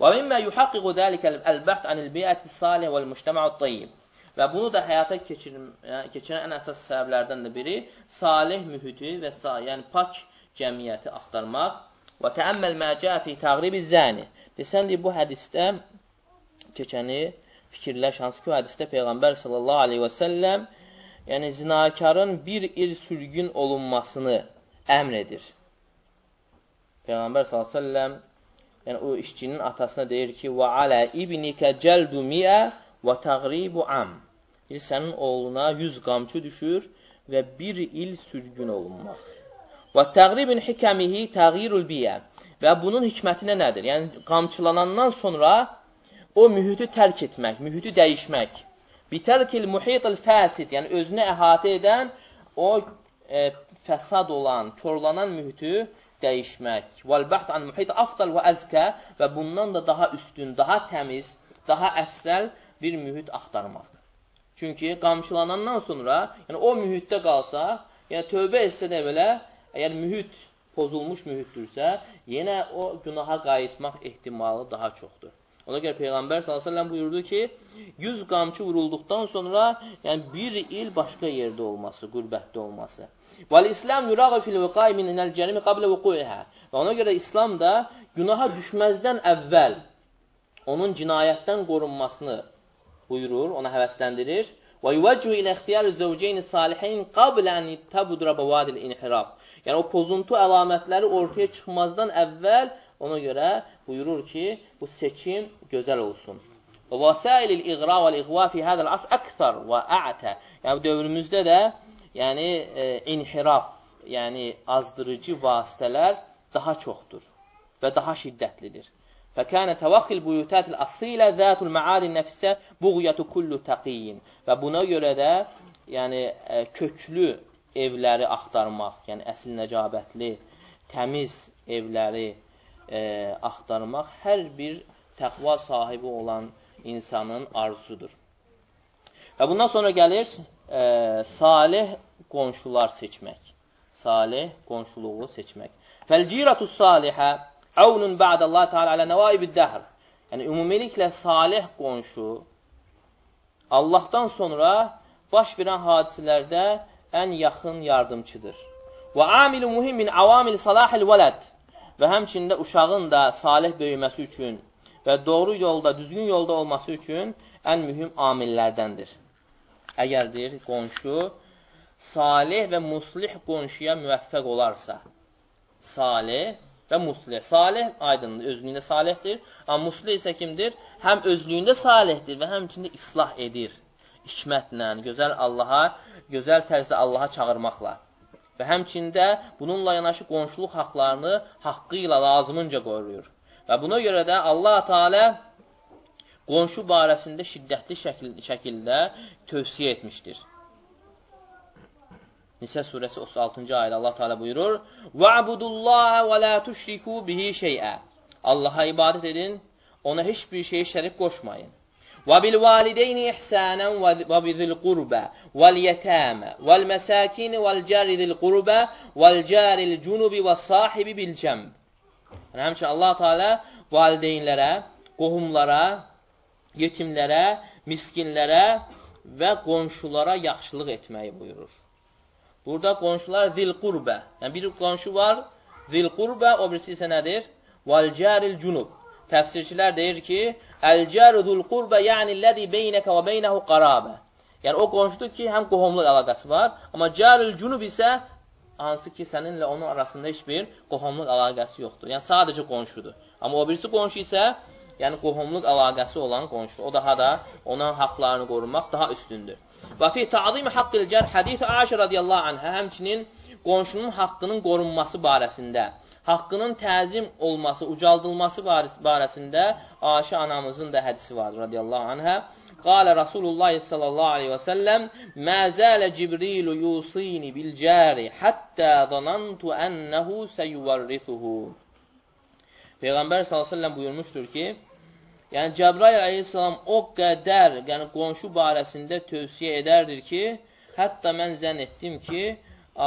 Yuhaqqiqu dəlikəl əlbəht anil biyyəti salih vəl müştəməut tayyib. Və bunu da həyata keçirən ən əsas səbəblərdən də biri salih mühiti və yəni pak cəmiyyəti axtarmaq və təəmməl məcə fi təqribi zəni. Desəndir, bu hədisdə keçəni fikirləş, hansı ki, hədisdə Peyğəmbər sallallahu aleyhi və səlləm yəni zinakarın bir il sürgün olunmasını əmr edir. Peyğəmbər sallallahu aleyhi və səlləm yəni o işçinin atasına deyir ki, və alə ibnikə cəldu miə və təğribu am. Bir sənin oğluna yüz qamçı düşür və bir il sürgün olunmaq. Və təğribin hikəmihi təğyirul biyə. Və bunun hikmətinə nədir? Yəni, qamçılanandan sonra o mühiti tərk etmək, mühiti dəyişmək. Bitərkil muhitil fəsid, yəni özünü əhatə edən o e, fəsad olan, körlanan mühiti dəyişmək. Vəl-bəht an muhit afdal və əzkə və bundan da daha üstün, daha təmiz, daha əfsəl bir mühit axtarmaq. Çünki qamçılanandan sonra, yəni o mühitdə qalsa, yəni tövbə etsə də belə, əgər mühit pozulmuş mühitdirsə, yenə o günaha qayıtmaq ehtimalı daha çoxdur. Ona görə Peyğəmbər s.ə.v buyurdu ki, 100 qamçı vurulduqdan sonra, yəni bir il başqa yerdə olması, qürbətdə olması. Vəl-İslam yurağı fil vəqai minəl cərimi qablə vukuihə. Və ona görə İslam da günaha düşməzdən əvvəl onun cinayətdən qorunmasını buyurur, ona həvəsləndirir. Və yuvəccu ilə ixtiyar-ı zəvceyni salihin qablə ən təbudra bəvadil inhiraf. Yəni, o pozuntu əlamətləri ortaya çıxmazdan əvvəl Ona görə buyurur ki, bu seçim gözəl olsun. Və vəsailil iğra və iğva fi hədəl as əksər və ətə. Yəni, dövrümüzdə də yəni, e, inhiraf, yəni azdırıcı vasitələr daha çoxdur və daha şiddətlidir. Fəkənə təvaxil buyutətil asilə zətul məadin nəfsə buğyətu kullu təqiyyin. Və buna görə də yəni ə, köklü evləri axtarmaq, yəni əsil nəcabətli, təmiz evləri ə, axtarmaq hər bir təqva sahibi olan insanın arzusudur. Və bundan sonra gəlir ə, salih qonşular seçmək. Salih qonşuluğu seçmək. Fəlciratu salihə əvnun ba'dallah Teala alə nəvaibid dəhr. Yəni, ümumiliklə salih qonşu Allahdan sonra baş verən hadisələrdə ən yaxın yardımçıdır. Və amilu muhim min avamil salahil vələd və həmçində uşağın da salih böyüməsi üçün və doğru yolda, düzgün yolda olması üçün ən mühüm amillərdəndir. Əgər deyir, qonşu salih və muslih qonşuya müvəffəq olarsa, salih və muslih. Salih aydındır, özlüyündə salihdir. Amma muslih isə kimdir? Həm özlüyündə salihdir və həmçində islah edir. İşmətlə, gözəl Allaha, gözəl tərzdə Allaha çağırmaqla. Və həmçində bununla yanaşı qonşuluq haqlarını haqqı ilə lazımınca qoruyur. Və buna görə də Allah Teala qonşu barəsində şiddətli şəkil, şəkildə tövsiyə etmişdir. Nisə surəsi 36-cı ayədə Allah Teala buyurur: "Va'budullaha və la tuşriku bihi şey'a." Allaha ibadət edin, ona heç bir şey şərik qoşmayın. Vel masakin vel cari zil qurba vel caril cunubi və sahibi bil cəmb. Yəni, həmçinin Allah Teala valideynlərə, qohumlara, yetimlərə, miskinlərə və qonşulara yaxşılıq etməyi buyurur. Burada qonşular zil qurbə. Yəni bir qonşu var, zil qurbə, o birisi isə nədir? Val caril cunub. Təfsirçilər deyir ki, əl carudul qurbə, yəni ləzi beynəkə və beynəhu qarabə. Yəni o qonşudur ki, həm qohumluq əlaqəsi var, amma caril cunub isə hansı ki, səninlə onun arasında heç bir qohumluq əlaqəsi yoxdur. Yəni sadəcə qonşudur. Amma o birisi qonşu isə yəni qohumluq əlaqəsi olan qonşudur. O daha da onun haqlarını qorumaq daha üstündür. Və fi ta'zimi haqqil cər hədisi Aişə radiyallahu anhə həmçinin qonşunun haqqının qorunması barəsində, haqqının təzim olması, ucaldılması barəsində Aişə anamızın da hədisi var radiyallahu anhə. Qalə Rasulullah sallallahu aleyhi və səlləm Mə zələ Cibrilu yusini bil cəri həttə zanantu ənəhu seyuvarrithuhu Peyğəmbər sallallahu aleyhi və səlləm buyurmuşdur ki, Yəni Cəbrail əleyhissalam o qədər, yəni qonşu barəsində tövsiyə edərdir ki, hətta mən zənn etdim ki,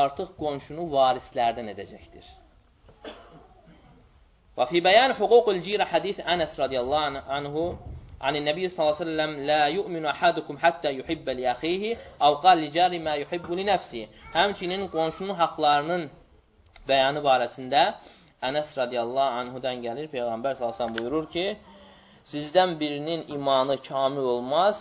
artıq qonşunu varislərdən edəcəkdir. Və fi bəyan hüququl cirə hadis Ənəs radiyallahu anhu عن النبي صلى الله عليه وسلم لا يؤمن أحدكم حتى يحب لأخيه أو قال لجار ما يحب لنفسه Həmçinin qonşunun haqlarının bəyanı barəsində Ənəs radiyallahu anhudan gəlir. Peyğəmbər sallallahu əleyhi və səlləm buyurur ki, sizdən birinin imanı kamil olmaz,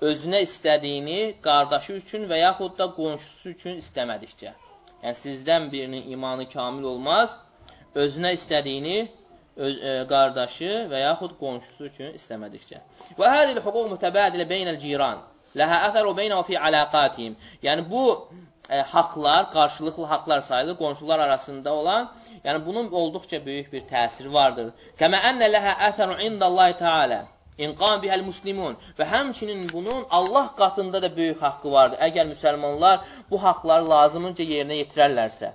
özünə istədiyini qardaşı üçün və yaxud da qonşusu üçün istəmədikcə. Yəni, sizdən birinin imanı kamil olmaz, özünə istədiyini öz, e, qardaşı və yaxud qonşusu üçün istəmədikcə. Və hədil hüquq mütəbədilə beynəl ciran. Ləhə əfəru beynəhu fi aləqatihim. Yəni, bu e, haqlar, qarşılıqlı haqlar sayılır qonşular arasında olan Yəni bunun olduqca böyük bir təsiri vardır. Kəmə ənə ləhə əsəru indallahi tealə. İnqam bihəl muslimun. Və həmçinin bunun Allah qatında da böyük haqqı vardır. Əgər müsəlmanlar bu haqları lazımınca yerinə yetirərlərsə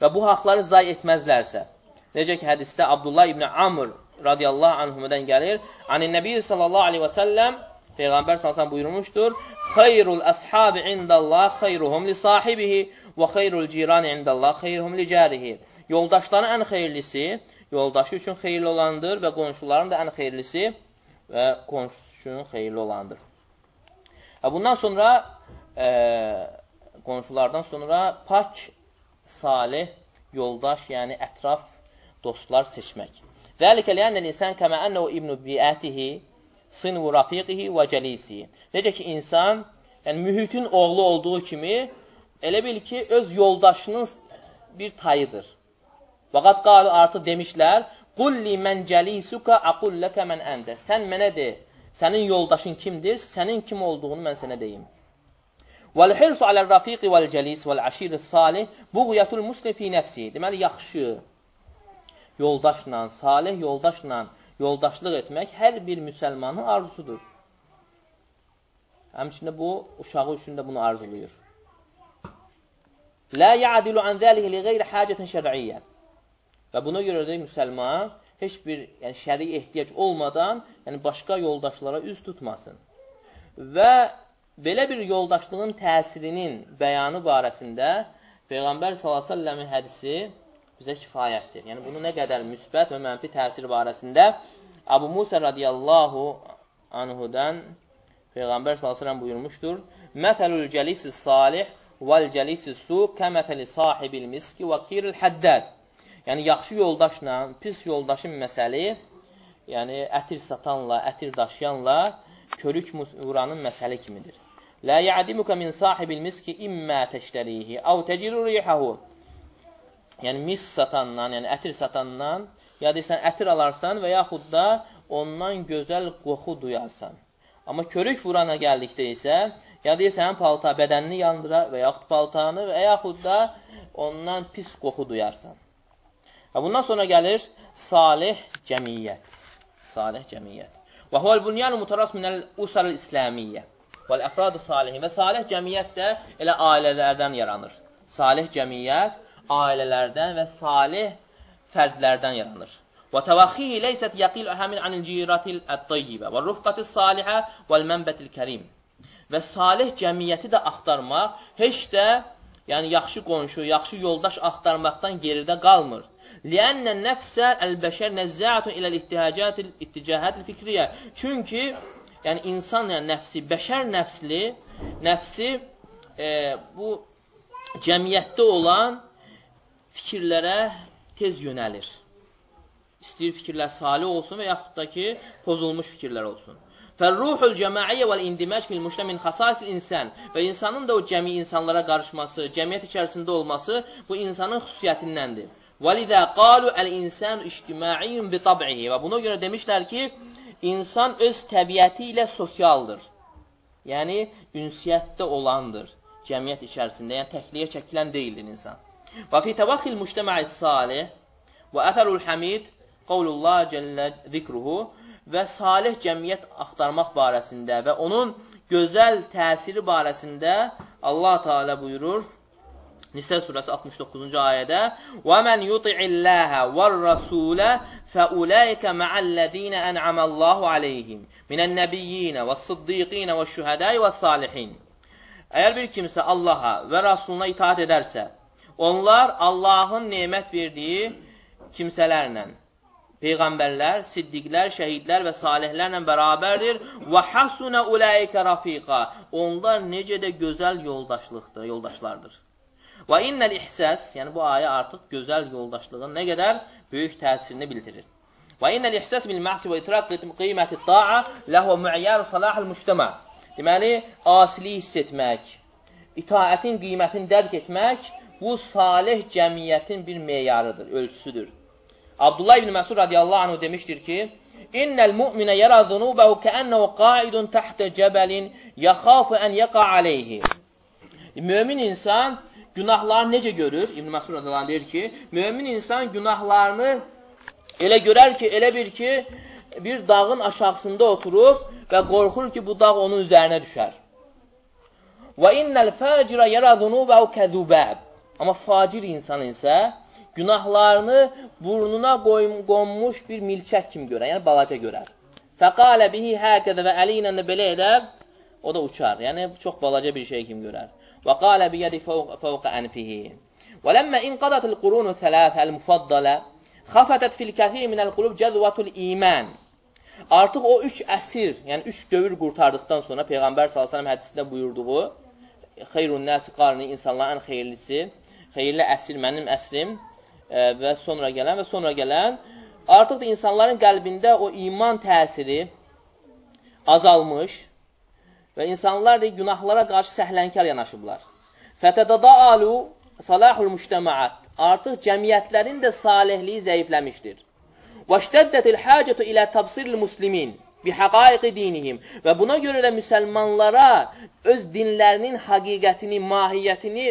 və bu haqları zay etməzlərsə. Necə ki, hədisdə Abdullah ibn Amr radiyallahu anhümdən gəlir. Anin Nəbi sallallahu aleyhi və səlləm Peyğəmbər sallallahu buyurmuşdur. Xeyrul əshabi indallah xeyruhum li sahibihi və xeyrul cirani indallah xeyruhum li carihi. Yoldaşların ən xeyirlisi yoldaşı üçün xeyirli olandır və qonşuların da ən xeyirlisi və qonşusu üçün xeyirli olandır. Və bundan sonra e, qonşulardan sonra pak, salih, yoldaş, yəni ətraf dostlar seçmək. Zəlikə liyənnəl insan kəmə ənəu ibnu biətihi sınvu rafiqihi və cəlisi. Necə ki, insan yəni, mühitin oğlu olduğu kimi elə bil ki, öz yoldaşının bir tayıdır. Vaqat qalı artıq demişlər, Qulli mən cəlisuka aqulləkə mən əndə. Sən mənə de, sənin yoldaşın kimdir, sənin kim olduğunu mən sənə deyim. Vəl-hirsu aləl-rafiqi vəl-cəlis vəl-aşiri salih buğyatul muslim fi nəfsi. Deməli, yaxşı yoldaşla, salih yoldaşla yoldaşlıq etmək hər bir müsəlmanın arzusudur. Həmçində bu, uşağı üçün də bunu arzulayır. Lə ya'dilu an zəlihi li qeyri hacətin şər'iyyə. Və buna görə də müsəlman heç bir yəni, şəri ehtiyac olmadan yəni, başqa yoldaşlara üz tutmasın. Və belə bir yoldaşlığın təsirinin bəyanı barəsində Peyğəmbər s.ə.v-in hədisi bizə kifayətdir. Yəni, bunu nə qədər müsbət və mənfi təsir barəsində Abu Musa radiyallahu anhudan Peyğəmbər s.ə.v buyurmuşdur. Məsəlül cəlisi salih vəl cəlisi su kəməfəli sahibil miski və kiril həddəd. Yəni, yaxşı yoldaşla, pis yoldaşın məsəli, yəni ətir satanla, ətir daşıyanla körük vuranın məsəli kimidir. Lə yədimuka min sahibil miski immə təştərihi, əv təciru rihahu. Yəni, mis satandan, yəni ətir satandan ya deyirsən ətir alarsan və yaxud da ondan gözəl qoxu duyarsan. Amma körük vurana gəldikdə isə, ya deyirsən palta bədənini yandıra və yaxud paltanı və yaxud da ondan pis qoxu duyarsan. Və bundan sonra gəlir salih cəmiyyət. Salih cəmiyyət. Və huvəl bunyanu mutaras minəl usarıl İslamiyyə vəl əfradı salihin. Və salih cəmiyyət də elə ailələrdən yaranır. Salih cəmiyyət ailələrdən və salih fərdlərdən yaranır. Və təvaxihi leysət yaqil əhəmin anil ciratil ət-tayyibə və rufqatis salihə vəl mənbətil kərim. Və salih cəmiyyəti də axtarmaq heç də yəni yaxşı qonşu, yaxşı yoldaş axtarmaqdan geridə qalmır. Liənnə nəfsə əl-bəşər nəzzəətun iləl-ihtihacətil itticahətil fikriyə. Çünki yəni insan yəni nəfsi, bəşər nəfsli, nəfsi e, bu cəmiyyətdə olan fikirlərə tez yönəlir. İstəyir fikirlər salih olsun və yaxud da ki, pozulmuş fikirlər olsun. Fərruhul cəmaiyyə vəl indiməş fil müşlə min xasasil insan və insanın da o cəmi insanlara qarışması, cəmiyyət içərisində olması bu insanın xüsusiyyətindəndir. Vəlidə qalu əl-insan ictimaiyyun bi tab'ihi və buna görə demişlər ki, insan öz təbiəti ilə sosialdır. Yəni, ünsiyyətdə olandır cəmiyyət içərisində, yəni təkliyə çəkilən deyildir insan. Və fi təvaxil müştəmə'i salih və əsərul həmid qavlullah cəllə zikruhu və salih cəmiyyət axtarmaq barəsində və onun gözəl təsiri barəsində Allah Teala buyurur Nisə surəsi 69-cu ayədə: "Və men yuti'illaha var-rasulə fəulaika ma'allezina en'ama Allahu alayhim minən-nebiyyin və-sıddiqin və-şuhada'i və-salihin." Əgər bir kimsə Allaha və Rasuluna itaat edərsə, Onlar Allahın nemət verdiyi kimsələrlə, peyğəmbərlər, siddiqlər, şəhidlər və salihlərlə bərabərdir. Və hasunə ulaikə rafiqa. Onlar necə də gözəl yoldaşlıqdır, yoldaşlardır. Və innəl ihsəs, yəni bu ayə artıq gözəl yoldaşlığın nə qədər böyük təsirini bildirir. Və innəl ihsəs bil məhsi və itiraq qiyməti ta'a ləhu mü'yər salahul müştəmə. Deməli, asili hiss etmək, itaətin qiymətini dərk etmək bu salih cəmiyyətin bir meyarıdır, ölçüsüdür. Abdullah ibn Məsud radiyallahu anhu demişdir ki, İnnəl mu'minə yərə zunubəhu kəənnəhu qaidun təhtə cəbəlin yaxafu ən yəqa aleyhi. Mömin insan günahlarını necə görür? İbn Məsud radiyallahu deyir ki, mömin insan günahlarını elə görər ki, elə bir ki, bir dağın aşağısında oturub və qorxur ki, bu dağ onun üzərinə düşər. Və innəl fəcirə yərə zunubəhu kəzubəb. Amma facir insan isə günahlarını burnuna qonmuş bir milçək kimi görər, yəni balaca görər. Fəqalə bihi həkədə və əli ilə də belə edər, o da uçar. Yəni, çox balaca bir şey kimi görər. Və qalə biyədi fəvqə ənfihi. Və ləmmə inqadatil qurunu thələthə əl-mufaddalə xafətət fil kəthir minəl qulub cəzvatul iman. Artıq o üç əsir, yəni üç dövr qurtardıqdan sonra Peyğəmbər s.ə.v hədisində buyurduğu xeyrun nəsi qarni insanların ən xeyirlisi xeyirli əsr mənim əsrim e, və sonra gələn və sonra gələn artıq da insanların qəlbində o iman təsiri azalmış və insanlar da günahlara qarşı səhlənkar yanaşıblar. Fətədədaalu salahul müştəmaat artıq cəmiyyətlərin də salihliyi zəifləmişdir. Vəştəddətil həcətu ilə təbsiril muslimin bihəqaiqi dinihim və buna görə də müsəlmanlara öz dinlərinin həqiqətini, mahiyyətini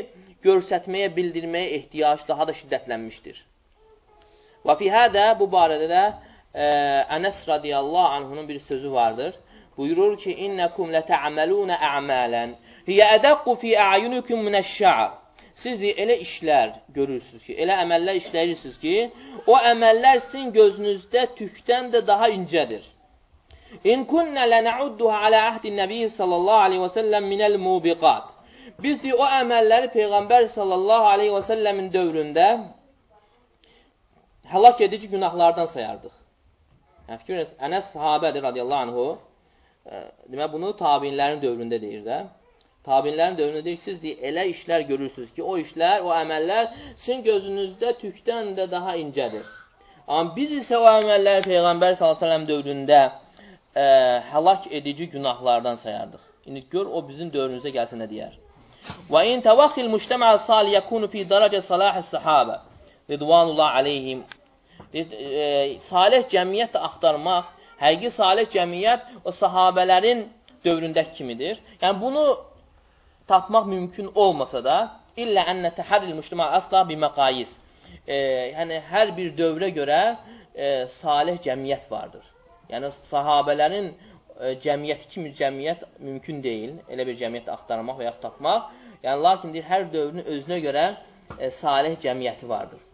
görsətməyə, bildirməyə ehtiyac daha da şiddətlənmişdir. Və fi hədə bu barədə də ə, e, Ənəs radiyallahu anhunun bir sözü vardır. buyurur ki, İnnəkum lətə'amelunə ə'mələn hiyə ədəqqu fi a'yunikum minəşşə'r. Siz elə işlər görürsünüz ki, elə əməllər işləyirsiniz ki, o əməllər sizin gözünüzdə tükdən də daha incədir. İn kunnə lənəudduha alə əhdin nəbiyyi sallallahu aleyhi və səlləm minəl mubiqat. Biz deyir, o əməlləri Peyğəmbər sallallahu aleyhi və səlləmin dövründə həlak edici günahlardan sayardıq. Yəni, fikir Ənəs sahabədir radiyallahu anhu. E, demək, bunu tabinlərin dövründə deyir də. Tabinlərin dövründə deyir, siz deyir, elə işlər görürsünüz ki, o işlər, o əməllər sizin gözünüzdə tükdən də daha incədir. Amma biz isə o əməlləri Peyğəmbər s.ə.v dövründə ə, həlak edici günahlardan sayardıq. İndi gör, o bizim dövrümüzə gəlsə nə deyər. Və in təvaxil müştəmə sali yəkunu fi dərəcə salahə səhabə ridvanullah aleyhim salih cəmiyyət axtarmaq, həqiqi salih cəmiyyət o sahabələrin dövründəki kimidir. Yəni, bunu tapmaq mümkün olmasa da, illə ənnə təhərril müştəmə asla bir məqayis. E, yəni, hər bir dövrə görə e, salih cəmiyyət vardır. Yəni, sahabələrin E, cəmiyyəti kimi cəmiyyət mümkün deyil. Elə bir cəmiyyət axtarmaq və ya tapmaq. Yəni, lakin deyir, hər dövrün özünə görə e, salih cəmiyyəti vardır.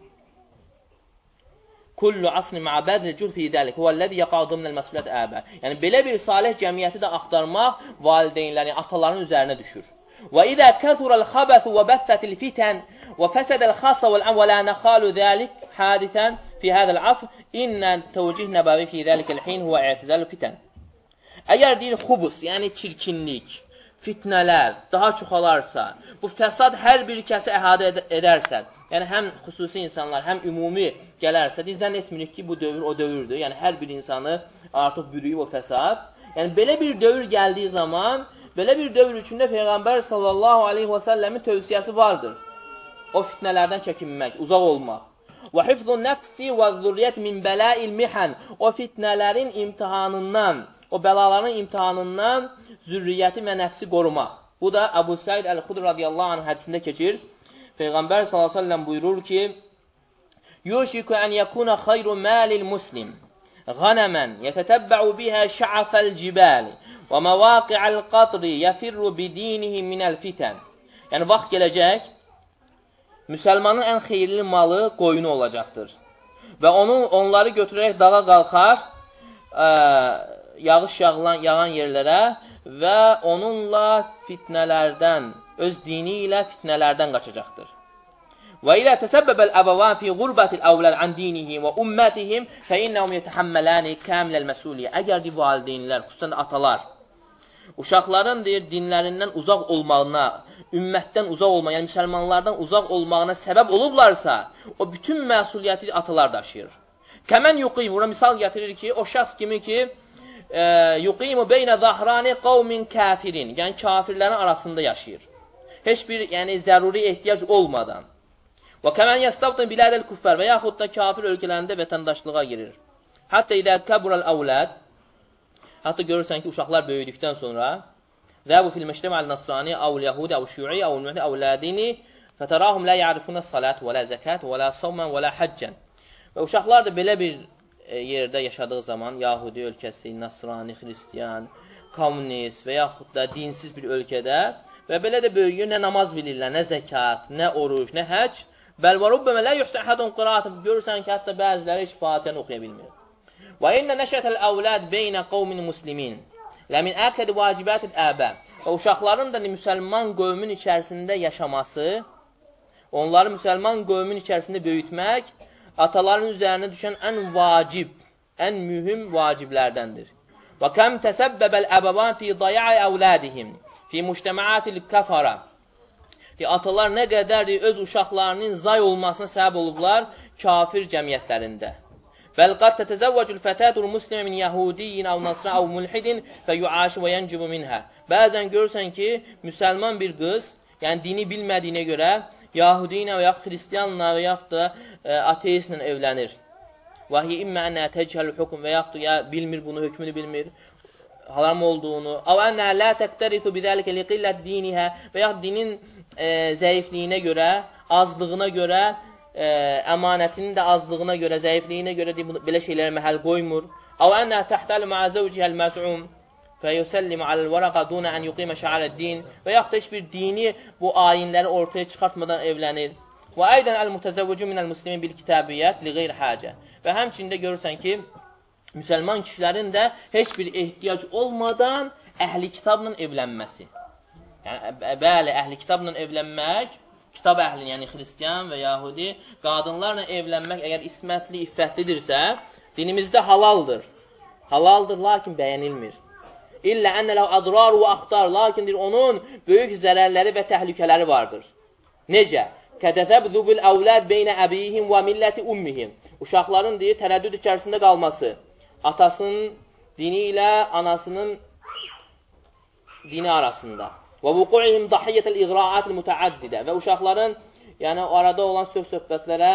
Kullu asni ma'badil cürfi dəlik huvəlləzi yaqadu minəl məsuliyyət əbə. Yəni, belə bir salih cəmiyyəti də axtarmaq valideynlərin, ataların üzərinə düşür. Və idə kəthurəl xabəsu və bəthətil fitən və fəsədəl xasa vəl əvvələ nəxalu dəlik hadisən fi hədəl asr innən təvcih nəbəvi fi dəlikəl hin huvə i'tizəl fitən. Əgər deyir xubus, yəni çirkinlik, fitnələr daha çoxalarsa, bu fəsad hər bir kəsi əhadə ed edərsə, yəni həm xüsusi insanlar, həm ümumi gələrsə, deyir, zənn etmirik ki, bu dövr o dövrdür. Yəni hər bir insanı artıq bürüyüb o fəsad. Yəni belə bir dövr gəldiyi zaman Belə bir dövr üçündə Peyğəmbər sallallahu aleyhi və səlləmin tövsiyəsi vardır. O fitnələrdən çəkinmək, uzaq olmaq. Və hifzun nəfsi və zürriyyət min bələil mihan. O fitnələrin imtihanından, o bəlaların imtihanından zürriyyəti və nəfsi qorumaq. Bu da Əbu Səid Əl-Xudr radiyallahu anh hədisində keçir. Peyğəmbər sallallahu əleyhi buyurur ki: "Yushiku an yakuna khayru malil muslim ghanaman yatatabba'u biha sha'afal jibal və mawaqi'al qatri yafirru bidinihi minal fitan." Yəni vaxt gələcək, müsəlmanın ən xeyirli malı qoyunu olacaqdır. Və onu onları götürərək dağa qalxar, ə, yağış yağılan, yağan yerlərə və onunla fitnələrdən, öz dini ilə fitnələrdən qaçacaqdır. Və ilə təsəbbəbəl əbəvan fi qurbətil əvləl ən dinihim və ümmətihim fə innəhum yətəhəmmələni kəmiləl məsuliyyə. Əgər di valideynlər, xüsusən atalar, uşaqların deyir dinlərindən uzaq olmağına, ümmətdən uzaq olmağına, yəni müsəlmanlardan uzaq olmağına səbəb olublarsa, o bütün məsuliyyəti atalar daşıyır. Kəmən yuqim, buna misal gətirir ki, o şəxs kimi ki, yuqimu beynə zahrani qavmin kafirin, yəni kafirlərin arasında yaşayır. Heç bir yəni zəruri ehtiyac olmadan. Və kəmən yəstavdın bilədəl kuffər və yaxud da kafir ölkələrində vətəndaşlığa girir. Hətta idə kəbural əvləd, Hətta görürsən ki, uşaqlar böyüdükdən sonra və bu fil məştəməl nasrani, əvl yəhudi, əvl şü'i, əvl mühdi, əvl lədini fətərahum lə ya'rifunə salat və lə zəkat və lə savmən və lə həccən. Və uşaqlar da belə bir yerdə yaşadığı zaman, Yahudi ölkəsi, Nasrani, Xristiyan, kommunist və yaxud da dinsiz bir ölkədə və belə də böyüyür, nə namaz bilirlər, nə zəkat, nə oruç, nə həcc, bəl və rubbəmə lə yuhsə əhədun qıraatı. Görürsən ki, hətta bəziləri heç fatihəni oxuya bilmir. Və innə nəşətəl əvləd beynə qovmin muslimin. Ləmin əkəd vacibətil əbə. Və uşaqların da müsəlman qövmün içərisində yaşaması, onları müsəlman qövmün içərisində böyütmək, ataların üzərinə düşən ən vacib, ən mühüm vaciblərdəndir. Və kəm təsəbbəbəl əbəban fi daya'i əvlədihim, fi müştəməatil kəfara. Atalar nə qədərdir öz uşaqlarının zay olmasına səbəb olublar kafir cəmiyyətlərində. Bəl qad tətəzəvvəcül fətətul muslimə min yəhudiyyin əv nasrə əv mulhidin və yuaşı və yəncibu minhə. Bəzən görürsən ki, müsəlman bir qız, yəni dini bilmədiyinə görə, Yahudi ilə və yaxud xristiyanla və yaxud da e, ateistlə evlənir. Və hiyə immə ənə təcəl hükm və yaxud ya bilmir bunu, hökmünü bilmir, haram olduğunu. Əv ənə lə təqtəritu bidəlikə liqillət dinihə və yaxud dinin e, zəifliyinə görə, azlığına görə ə, əmanətinin də azlığına görə, zəifliyinə görə belə şeylərə məhəl qoymur. Əv ənə təhtəl mə'ə zəvcihəl məz'um fəyusəllimu aləl-vərəqa dunə ən yuqimə şəarəd-din və yaxud da heç bir dini bu ayinləri ortaya çıxartmadan evlənir. Və aydən əl-mutəzəvvücü minəl muslimin bil kitabiyyət li qeyr həcə. Və həmçində görürsən ki, müsəlman kişilərin də heç bir ehtiyac olmadan əhli kitabla evlənməsi. Yəni, bəli, əhli kitabla evlənmək, kitab əhli, yəni xristiyan və yahudi, qadınlarla evlənmək əgər ismətli, iffətlidirsə, dinimizdə halaldır. Halaldır, lakin bəyənilmir. İllə ənələ adrar və axtar, lakin onun böyük zərərləri və təhlükələri vardır. Necə? Kədətəbzubul əvləd beynə əbihim və milləti ummihim. Uşaqların deyir, tərəddüd içərisində qalması. Atasının dini ilə anasının dini arasında. Və vuku'ihim dahiyyətəl iğra'atil mütəaddidə. Və uşaqların, yəni arada olan söz söhbətlərə,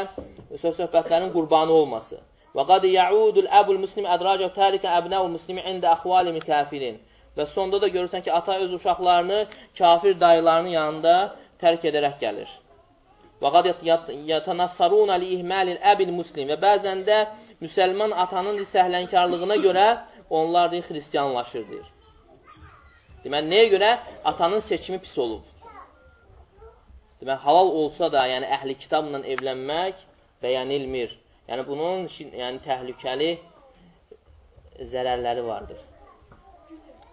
söz söhbətlərin qurbanı olması. Və qad ya'udul əbul muslim ədracə tərikə əbnəul muslimi ində əxvalimi kafirin. Və sonda da görürsən ki, ata öz uşaqlarını kafir dayılarının yanında tərk edərək gəlir. Və qad yatanassaruna li ihmalil əbil muslim və bəzən də müsəlman atanın səhlənkarlığına görə onlar deyir, xristiyanlaşır deyir. Deməli, nəyə görə? Atanın seçimi pis olub. Deməli, halal olsa da, yəni əhli kitabla evlənmək bəyənilmir. Yəni bunun yəni təhlükəli zərərləri vardır.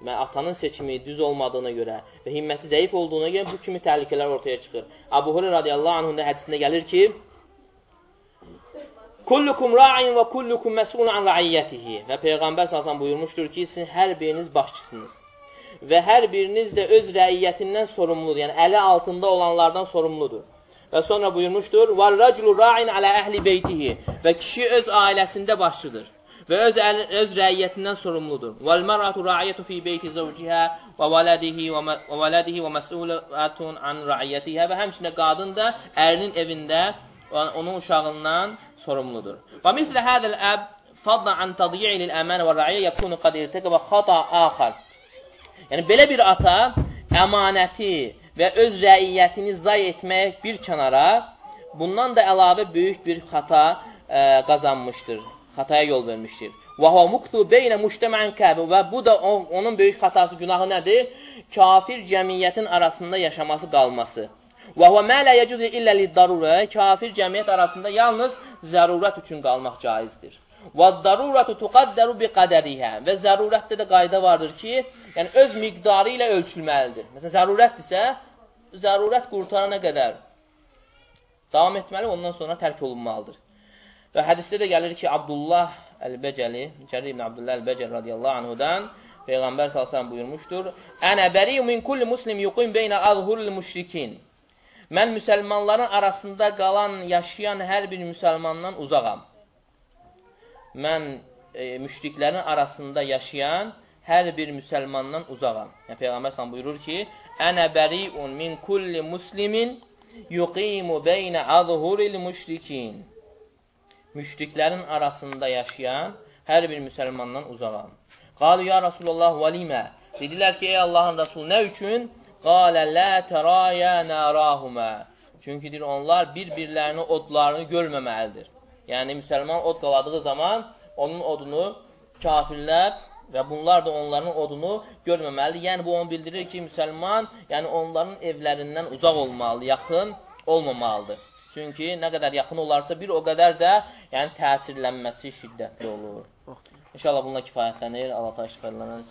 Və atanın seçimi düz olmadığına görə və himməsi zəif olduğuna görə bu kimi təhlükələr ortaya çıxır. Abu Hurayra radiyallahu anhun da hədisində gəlir ki, Kullukum ra'in və kullukum məsulun an ra'iyyətihi. Və Peyğəmbər sallallahu buyurmuşdur ki, sizin hər biriniz başçısınız. Və hər biriniz də öz rəiyyətindən sorumludur. Yəni əli altında olanlardan sorumludur. Və sonra buyurmuşdur: "Vel raculu ra'in ala ehli beytihi." Və kişi öz ailəsində başçıdır və öz öz rəiyyətindən sorumludur. "Vel mar'atu ra'iyatu fi beyti zawjiha və waladihi və waladihi və mas'ulatun an ra'iyatiha." Və həmçinin qadın da ərinin evində onun uşağından sorumludur. Və mislə hadal ab fadla an tadyi'i lil amana və ra'iyyə yakunu qad irtakaba xata axar. Yəni belə bir ata əmanəti və öz rəiyyətini zay etmək bir kənara, bundan da əlavə böyük bir xata ə, e, qazanmışdır, xataya yol vermişdir. Və huwa muqtu beynə mujtama'an kafir və bu da onun böyük xatası, günahı nədir? Kafir cəmiyyətin arasında yaşaması qalması. Və huwa ma la yecuzu illa lid-darura. Kafir cəmiyyət arasında yalnız zərurət üçün qalmaq caizdir. Və daruratu tuqaddaru bi qədərihə. Və zərurətdə də qayda vardır ki, yəni öz miqdarı ilə ölçülməlidir. Məsələn, zərurətdirsə, zərurət qurtarana qədər davam etməli, ondan sonra tərk olunmalıdır. Və hədisdə də gəlir ki, Abdullah Əl-Bəcəli, Cərir ibn Abdullah Əl-Bəcəl radiyallahu anhudan Peyğəmbər sallallahu buyurmuşdur: "Ənə bəri'u min kulli muslim yuqim beynə azhuril müşrikin." Mən müsəlmanların arasında qalan, yaşayan hər bir müsəlmandan uzağam. Mən e, müşriklərin arasında yaşayan hər bir müsəlmandan uzağam. Yəni, Peyğəmbər sallallahu buyurur ki: Ənə bəriun min kulli muslimin yuqimu beynə azhuril müşrikin. Müşriklərin arasında yaşayan hər bir müsəlmandan uzağam. Qalu ya Rasulullah və limə. Dedilər ki, ey Allahın Rasulü, nə üçün? Qalə lə təraya nərahumə. Çünki deyir, onlar bir-birlərini odlarını görməməlidir. Yəni, müsəlman od qaladığı zaman onun odunu kafirlər və bunlar da onların odunu görməməlidir. Yəni, bu onu bildirir ki, müsəlman yəni onların evlərindən uzaq olmalı, yaxın olmamalıdır. Çünki nə qədər yaxın olarsa, bir o qədər də yəni, təsirlənməsi şiddətli olur. İnşallah bununla kifayətlənir. Allah-u Teala şifələnir.